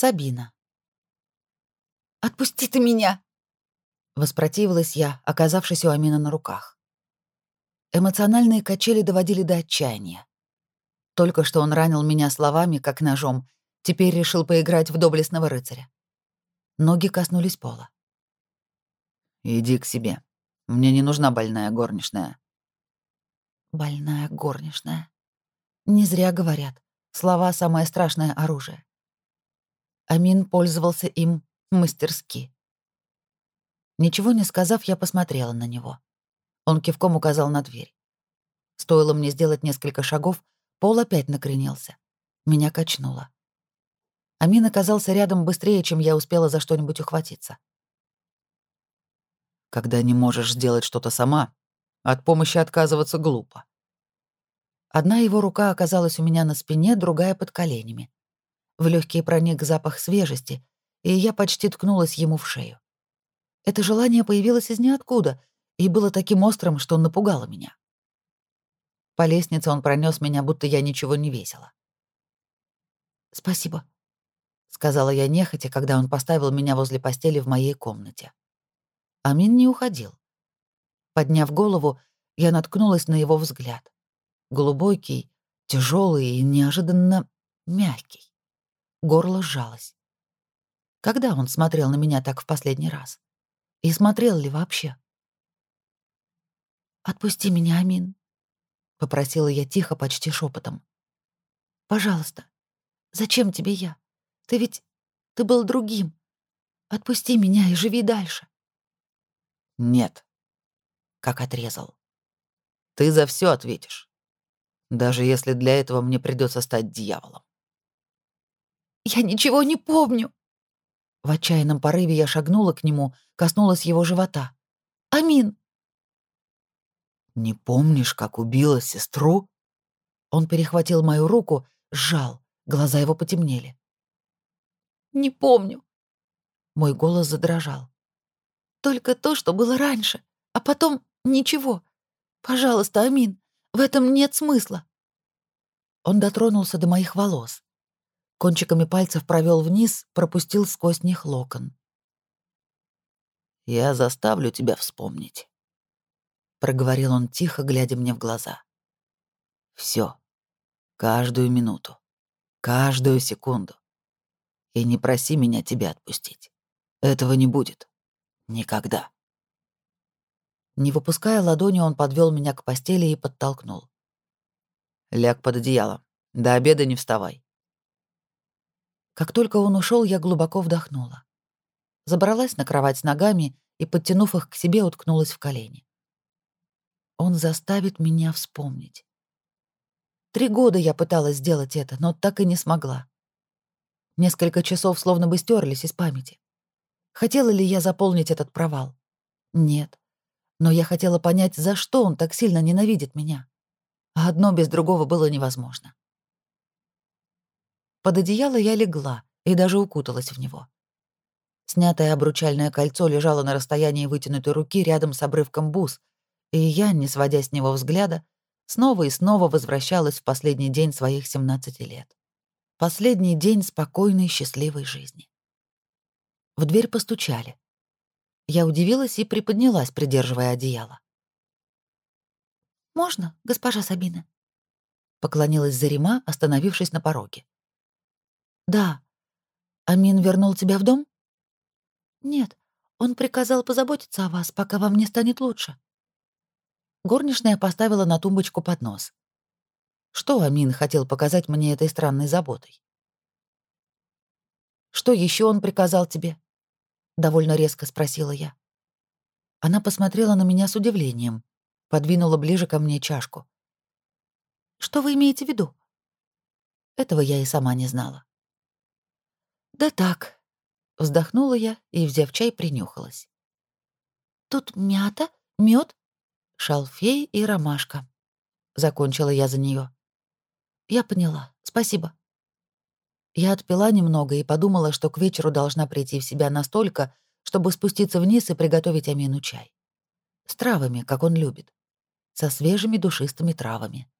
Сабина. «Отпусти ты меня!» Воспротивилась я, оказавшись у Амина на руках. Эмоциональные качели доводили до отчаяния. Только что он ранил меня словами, как ножом, теперь решил поиграть в доблестного рыцаря. Ноги коснулись пола. «Иди к себе. Мне не нужна больная горничная». «Больная горничная». Не зря говорят. Слова — самое страшное оружие. Амин пользовался им мастерски. Ничего не сказав, я посмотрела на него. Он кивком указал на дверь. Стоило мне сделать несколько шагов, пол опять накренился. Меня качнуло. Амин оказался рядом быстрее, чем я успела за что-нибудь ухватиться. Когда не можешь сделать что-то сама, от помощи отказываться глупо. Одна его рука оказалась у меня на спине, другая под коленями. В легкий проник запах свежести, и я почти ткнулась ему в шею. Это желание появилось из ниоткуда и было таким острым, что напугало меня. По лестнице он пронес меня, будто я ничего не весила. «Спасибо», — сказала я нехотя, когда он поставил меня возле постели в моей комнате. Амин не уходил. Подняв голову, я наткнулась на его взгляд. Глубокий, тяжелый и неожиданно мягкий. Горло сжалось. Когда он смотрел на меня так в последний раз? И смотрел ли вообще? «Отпусти меня, Амин», — попросила я тихо, почти шепотом. «Пожалуйста, зачем тебе я? Ты ведь... ты был другим. Отпусти меня и живи дальше». «Нет», — как отрезал. «Ты за все ответишь даже если для этого мне придется стать дьяволом. «Я ничего не помню!» В отчаянном порыве я шагнула к нему, коснулась его живота. «Амин!» «Не помнишь, как убила сестру?» Он перехватил мою руку, сжал, глаза его потемнели. «Не помню». Мой голос задрожал. «Только то, что было раньше, а потом ничего. Пожалуйста, Амин, в этом нет смысла. Он дотронулся до моих волос. Кончиками пальцев провел вниз, пропустил сквозь них локон. «Я заставлю тебя вспомнить», — проговорил он тихо, глядя мне в глаза. Все, каждую минуту, каждую секунду. И не проси меня тебя отпустить. Этого не будет. Никогда». Не выпуская ладони, он подвел меня к постели и подтолкнул. «Ляг под одеяло. До обеда не вставай». Как только он ушел, я глубоко вдохнула. Забралась на кровать с ногами и, подтянув их к себе, уткнулась в колени. Он заставит меня вспомнить. Три года я пыталась сделать это, но так и не смогла. Несколько часов словно бы стерлись из памяти. Хотела ли я заполнить этот провал? Нет но я хотела понять, за что он так сильно ненавидит меня. А одно без другого было невозможно. Под одеяло я легла и даже укуталась в него. Снятое обручальное кольцо лежало на расстоянии вытянутой руки рядом с обрывком бус, и я, не сводя с него взгляда, снова и снова возвращалась в последний день своих 17 лет. Последний день спокойной, счастливой жизни. В дверь постучали. Я удивилась и приподнялась, придерживая одеяло. «Можно, госпожа Сабина?» Поклонилась Зарима, остановившись на пороге. «Да. Амин вернул тебя в дом?» «Нет, он приказал позаботиться о вас, пока вам не станет лучше». Горничная поставила на тумбочку поднос. Что Амин хотел показать мне этой странной заботой? «Что еще он приказал тебе?» довольно резко спросила я. Она посмотрела на меня с удивлением, подвинула ближе ко мне чашку. Что вы имеете в виду? Этого я и сама не знала. Да так, вздохнула я и, взяв чай, принюхалась. Тут мята, мед, шалфей и ромашка. Закончила я за нее. Я поняла. Спасибо. Я отпила немного и подумала, что к вечеру должна прийти в себя настолько, чтобы спуститься вниз и приготовить Амину чай. С травами, как он любит. Со свежими душистыми травами.